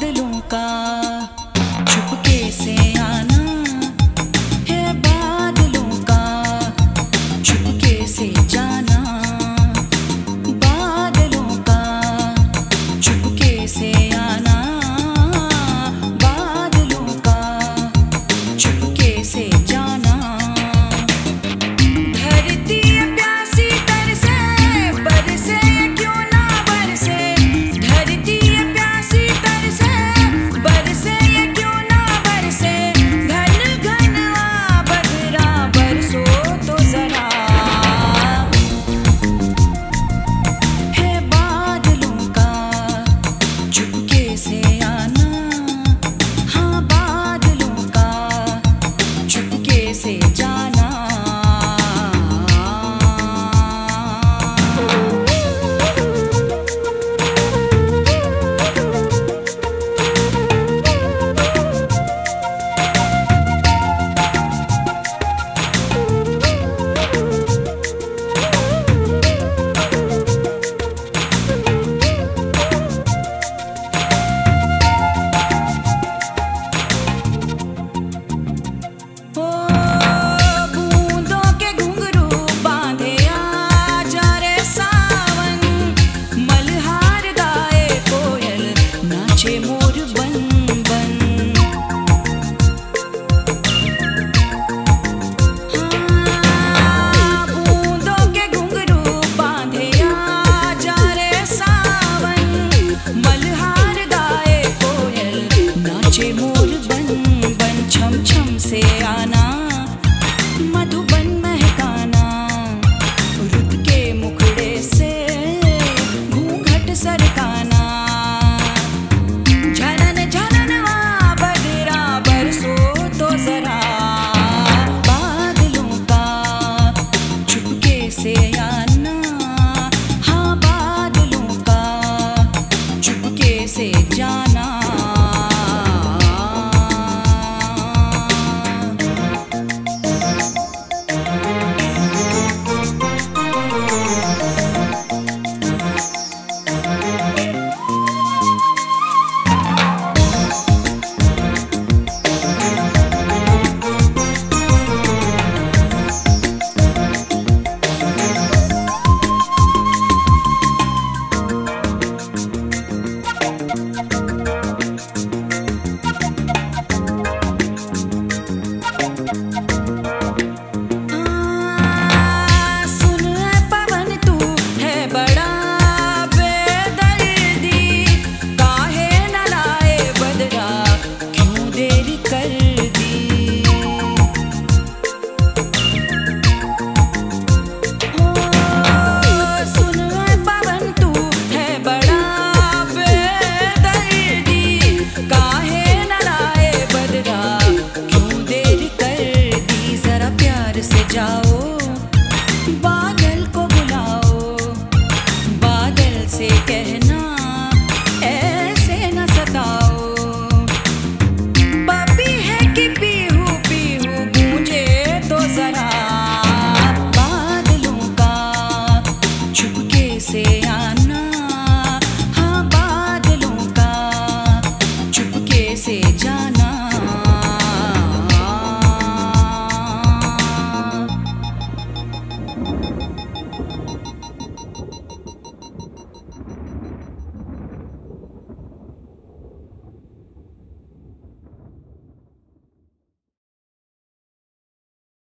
बादलों का चुपके से आना पे आना say